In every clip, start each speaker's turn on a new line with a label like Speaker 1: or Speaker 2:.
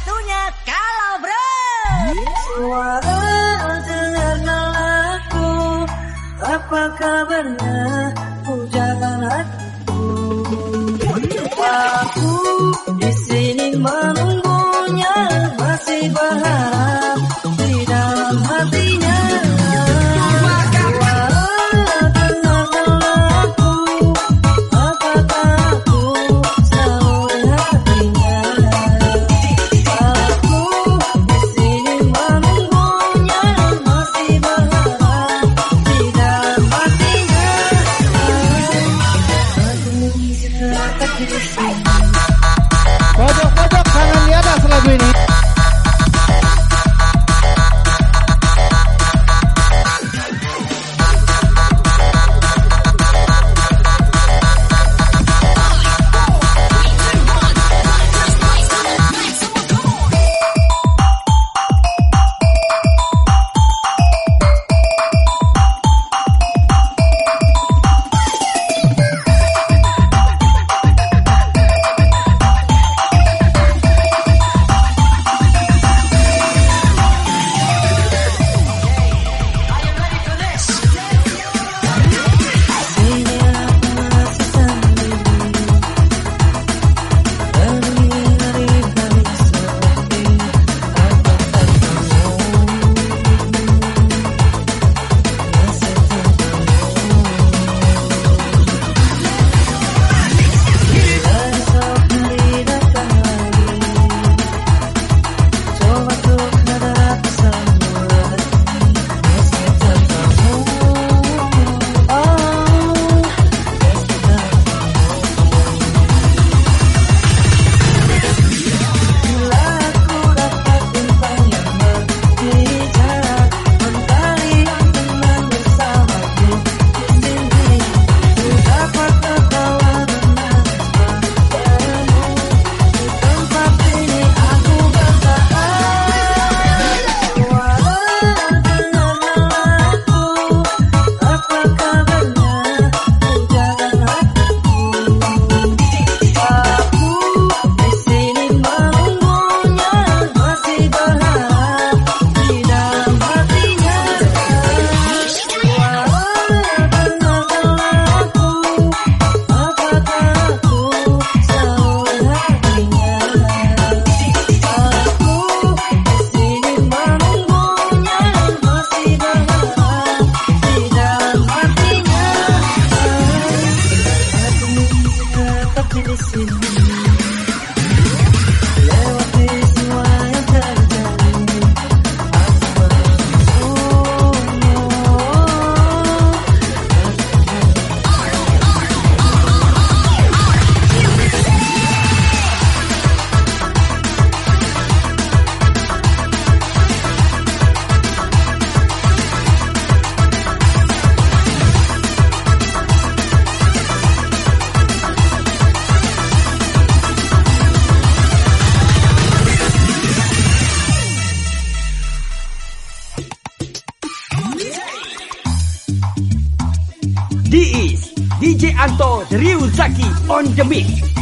Speaker 1: waktunya kalau bro.
Speaker 2: Suara dengar aku apa kabarnya ujangan hatiku? Aku di sini menunggunya masih berharap. not the listen.
Speaker 3: Diis, DJ Anto Driuzaki on the mix.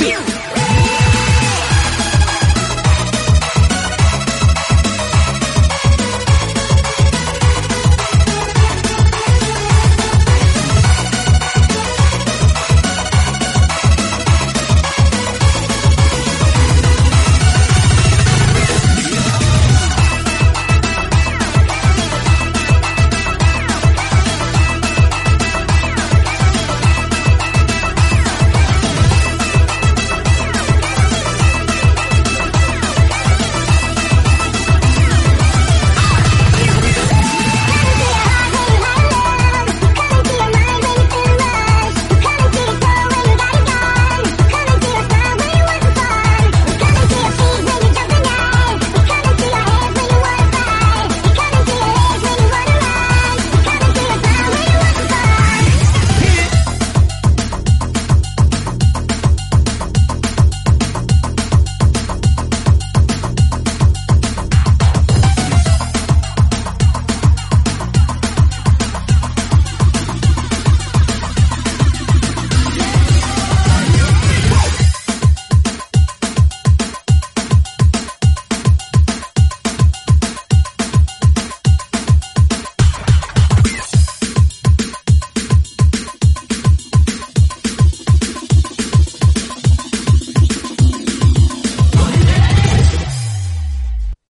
Speaker 3: 病。